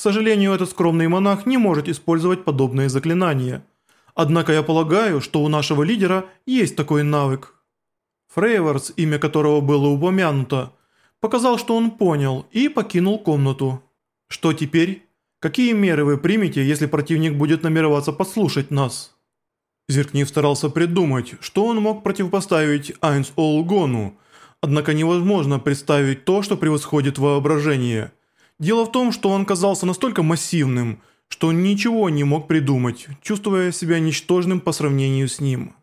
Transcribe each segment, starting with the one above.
сожалению, этот скромный монах не может использовать подобные заклинания. Однако я полагаю, что у нашего лидера есть такой навык. Фрейворс, имя которого было упомянуто, показал, что он понял и покинул комнату. Что теперь? Какие меры вы примете, если противник будет намереваться послушать нас? Зеркнив старался придумать, что он мог противопоставить Айнс Олгону, однако невозможно представить то, что превосходит воображение. Дело в том, что он казался настолько массивным, что ничего не мог придумать, чувствуя себя ничтожным по сравнению с ним.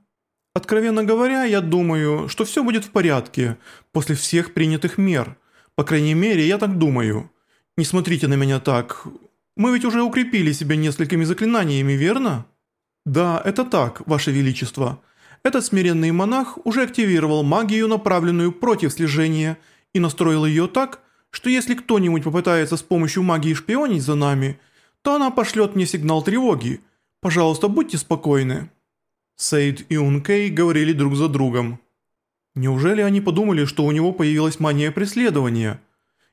Откровенно говоря, я думаю, что все будет в порядке после всех принятых мер. По крайней мере, я так думаю. Не смотрите на меня так. Мы ведь уже укрепили себя несколькими заклинаниями, верно? «Да, это так, Ваше Величество. Этот смиренный монах уже активировал магию, направленную против слежения, и настроил ее так, что если кто-нибудь попытается с помощью магии шпионить за нами, то она пошлет мне сигнал тревоги. Пожалуйста, будьте спокойны». Сейд и Ункей говорили друг за другом. Неужели они подумали, что у него появилась мания преследования?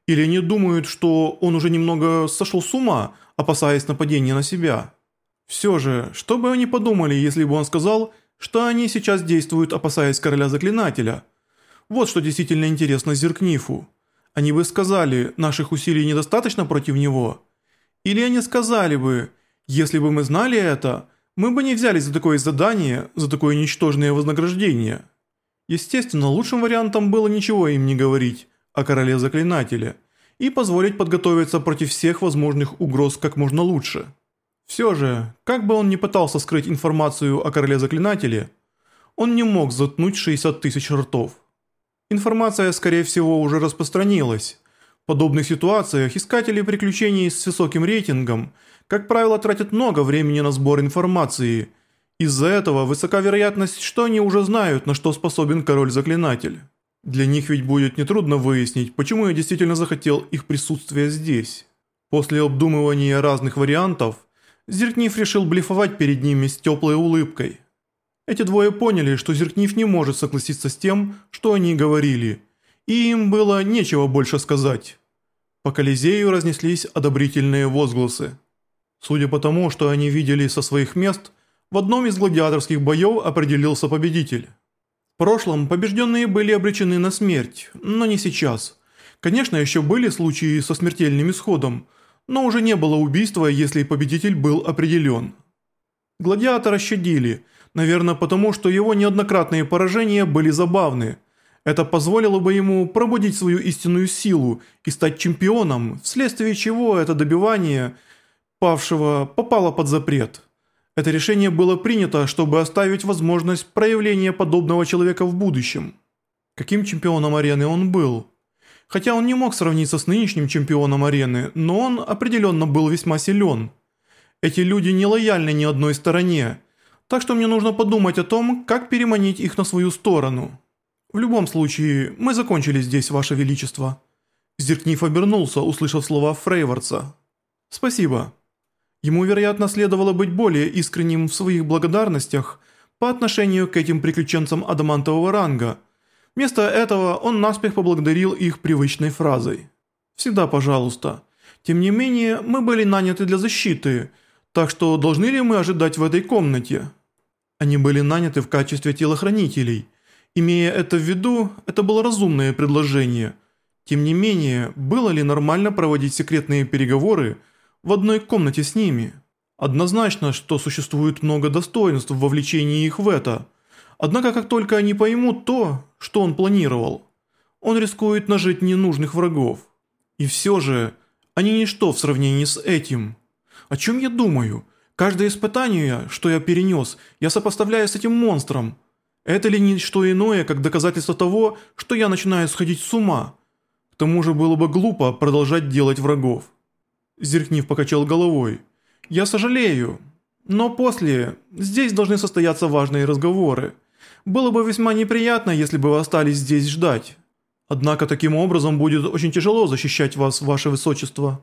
Или они думают, что он уже немного сошел с ума, опасаясь нападения на себя?» Все же, что бы они подумали, если бы он сказал, что они сейчас действуют, опасаясь короля заклинателя? Вот что действительно интересно Зеркнифу. Они бы сказали, наших усилий недостаточно против него. Или они сказали бы, если бы мы знали это, мы бы не взялись за такое задание, за такое ничтожное вознаграждение. Естественно, лучшим вариантом было ничего им не говорить о короле заклинателя и позволить подготовиться против всех возможных угроз как можно лучше. Все же, как бы он ни пытался скрыть информацию о короле-заклинателе, он не мог заткнуть 60 тысяч ртов. Информация, скорее всего, уже распространилась. В подобных ситуациях искатели приключений с высоким рейтингом, как правило, тратят много времени на сбор информации. Из-за этого высока вероятность, что они уже знают, на что способен король-заклинатель. Для них ведь будет нетрудно выяснить, почему я действительно захотел их присутствия здесь. После обдумывания разных вариантов, Зеркнив решил блефовать перед ними с теплой улыбкой. Эти двое поняли, что Зеркнив не может согласиться с тем, что они говорили, и им было нечего больше сказать. По Колизею разнеслись одобрительные возгласы. Судя по тому, что они видели со своих мест, в одном из гладиаторских боев определился победитель. В прошлом побежденные были обречены на смерть, но не сейчас. Конечно, еще были случаи со смертельным исходом, но уже не было убийства, если победитель был определен. Гладиатора щадили, наверное потому, что его неоднократные поражения были забавны. Это позволило бы ему пробудить свою истинную силу и стать чемпионом, вследствие чего это добивание павшего попало под запрет. Это решение было принято, чтобы оставить возможность проявления подобного человека в будущем. Каким чемпионом арены он был? Хотя он не мог сравниться с нынешним чемпионом арены, но он определенно был весьма силен. Эти люди не лояльны ни одной стороне, так что мне нужно подумать о том, как переманить их на свою сторону. В любом случае, мы закончили здесь, Ваше Величество». Зеркнив обернулся, услышав слова Фрейворца. «Спасибо». Ему, вероятно, следовало быть более искренним в своих благодарностях по отношению к этим приключенцам адамантового ранга – Вместо этого он наспех поблагодарил их привычной фразой. «Всегда пожалуйста. Тем не менее, мы были наняты для защиты, так что должны ли мы ожидать в этой комнате?» Они были наняты в качестве телохранителей. Имея это в виду, это было разумное предложение. Тем не менее, было ли нормально проводить секретные переговоры в одной комнате с ними? Однозначно, что существует много достоинств в вовлечении их в это – Однако как только они поймут то, что он планировал, он рискует нажить ненужных врагов. И все же, они ничто в сравнении с этим. О чем я думаю? Каждое испытание, что я перенес, я сопоставляю с этим монстром. Это ли не что иное, как доказательство того, что я начинаю сходить с ума? К тому же было бы глупо продолжать делать врагов. Зеркнив покачал головой. «Я сожалею, но после здесь должны состояться важные разговоры. Было бы весьма неприятно, если бы вы остались здесь ждать. Однако таким образом будет очень тяжело защищать вас, ваше высочество.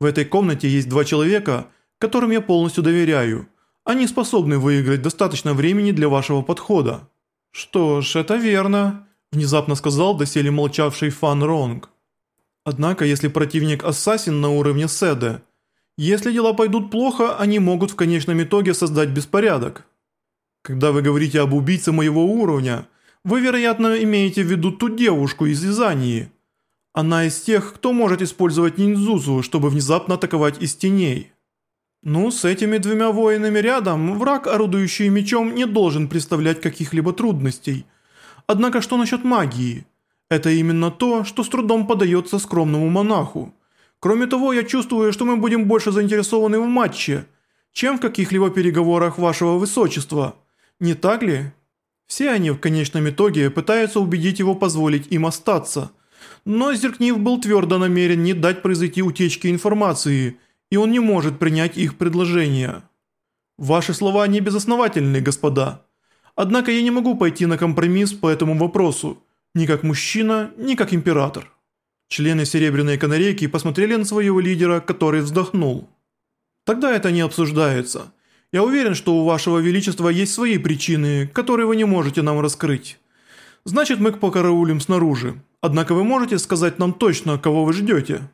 В этой комнате есть два человека, которым я полностью доверяю. Они способны выиграть достаточно времени для вашего подхода». «Что ж, это верно», – внезапно сказал доселе молчавший Фан Ронг. Однако, если противник ассасин на уровне Седе, Если дела пойдут плохо, они могут в конечном итоге создать беспорядок. Когда вы говорите об убийце моего уровня, вы, вероятно, имеете в виду ту девушку из Изании. Она из тех, кто может использовать ниндзузу, чтобы внезапно атаковать из теней. Ну, с этими двумя воинами рядом, враг, орудующий мечом, не должен представлять каких-либо трудностей. Однако что насчет магии? Это именно то, что с трудом подается скромному монаху. Кроме того, я чувствую, что мы будем больше заинтересованы в матче, чем в каких-либо переговорах вашего высочества. Не так ли? Все они в конечном итоге пытаются убедить его позволить им остаться – но Зеркнив был твердо намерен не дать произойти утечке информации, и он не может принять их предложение. Ваши слова не безосновательны, господа. Однако я не могу пойти на компромисс по этому вопросу, ни как мужчина, ни как император. Члены Серебряной Канарейки посмотрели на своего лидера, который вздохнул. Тогда это не обсуждается. Я уверен, что у вашего величества есть свои причины, которые вы не можете нам раскрыть. Значит, мы покараулим снаружи. Однако вы можете сказать нам точно, кого вы ждете?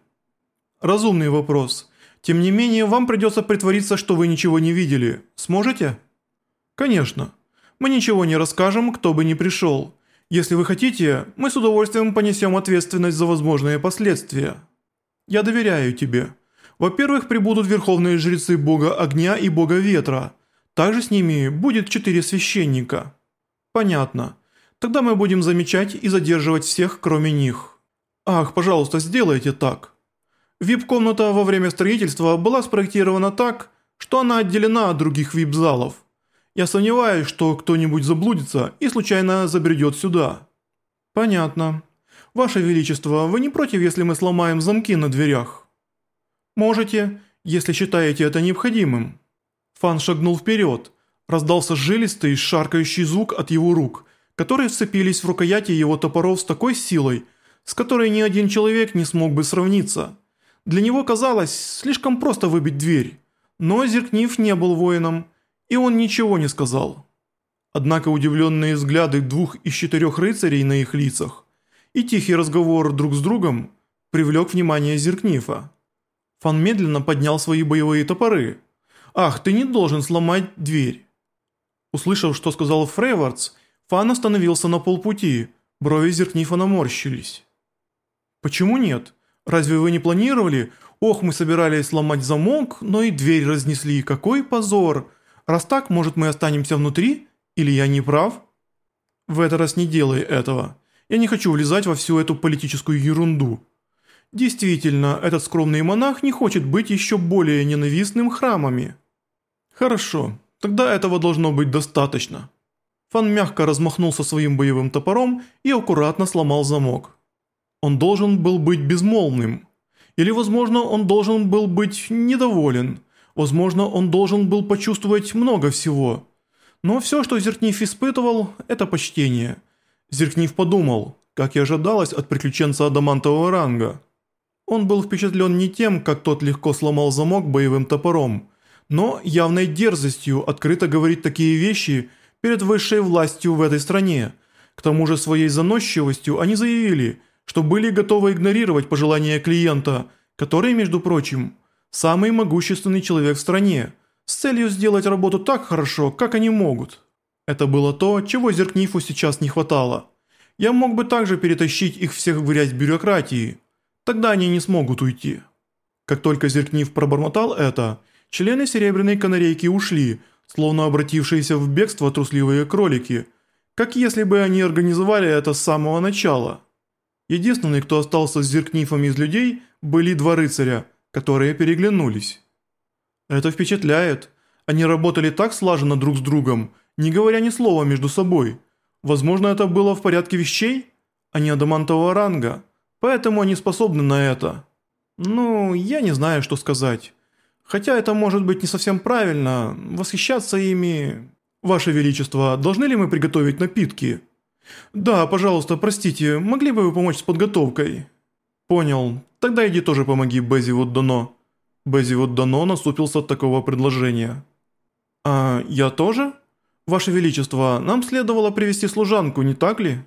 Разумный вопрос. Тем не менее, вам придется притвориться, что вы ничего не видели. Сможете? Конечно. Мы ничего не расскажем, кто бы ни пришел. Если вы хотите, мы с удовольствием понесем ответственность за возможные последствия. Я доверяю тебе. Во-первых, прибудут верховные жрецы бога огня и бога ветра. Также с ними будет четыре священника. Понятно. Тогда мы будем замечать и задерживать всех, кроме них. Ах, пожалуйста, сделайте так. Вип-комната во время строительства была спроектирована так, что она отделена от других вип-залов. Я сомневаюсь, что кто-нибудь заблудится и случайно забредет сюда. Понятно. Ваше Величество, вы не против, если мы сломаем замки на дверях? Можете, если считаете это необходимым. Фан шагнул вперед. Раздался жилистый, шаркающий звук от его рук – которые вцепились в рукояти его топоров с такой силой, с которой ни один человек не смог бы сравниться. Для него казалось слишком просто выбить дверь, но Зеркнив не был воином, и он ничего не сказал. Однако удивленные взгляды двух из четырех рыцарей на их лицах и тихий разговор друг с другом привлек внимание Зеркнифа. Фан медленно поднял свои боевые топоры. «Ах, ты не должен сломать дверь!» Услышав, что сказал Фрейвардс, Фан остановился на полпути, брови Зеркнифа наморщились. «Почему нет? Разве вы не планировали? Ох, мы собирались сломать замок, но и дверь разнесли, какой позор! Раз так, может мы останемся внутри? Или я не прав?» «В этот раз не делай этого. Я не хочу влезать во всю эту политическую ерунду». Действительно, этот скромный монах не хочет быть еще более ненавистным храмами. Хорошо, тогда этого должно быть достаточно. Фан мягко размахнулся своим боевым топором и аккуратно сломал замок. Он должен был быть безмолвным. Или, возможно, он должен был быть недоволен. Возможно, он должен был почувствовать много всего. Но все, что Зеркнив испытывал, это почтение. Зеркнив подумал, как и ожидалось от приключенца адамантового ранга. Он был впечатлен не тем, как тот легко сломал замок боевым топором, но явной дерзостью открыто говорить такие вещи – перед высшей властью в этой стране. К тому же своей заносчивостью они заявили, что были готовы игнорировать пожелания клиента, который, между прочим, самый могущественный человек в стране, с целью сделать работу так хорошо, как они могут. Это было то, чего Зеркнифу сейчас не хватало. Я мог бы также перетащить их всех в грязь бюрократии. Тогда они не смогут уйти. Как только Зеркнив пробормотал это, члены Серебряной Канарейки ушли, словно обратившиеся в бегство трусливые кролики, как если бы они организовали это с самого начала. Единственный, кто остался с зеркнифом из людей, были два рыцаря, которые переглянулись. Это впечатляет. Они работали так слаженно друг с другом, не говоря ни слова между собой. Возможно, это было в порядке вещей? Они адамантового ранга, поэтому они способны на это. Ну, я не знаю, что сказать. Хотя это может быть не совсем правильно, восхищаться ими... Ваше Величество, должны ли мы приготовить напитки? Да, пожалуйста, простите, могли бы вы помочь с подготовкой? Понял, тогда иди тоже помоги Бези вот дано. Бези вот дано наступился от такого предложения. А я тоже? Ваше Величество, нам следовало привести служанку, не так ли?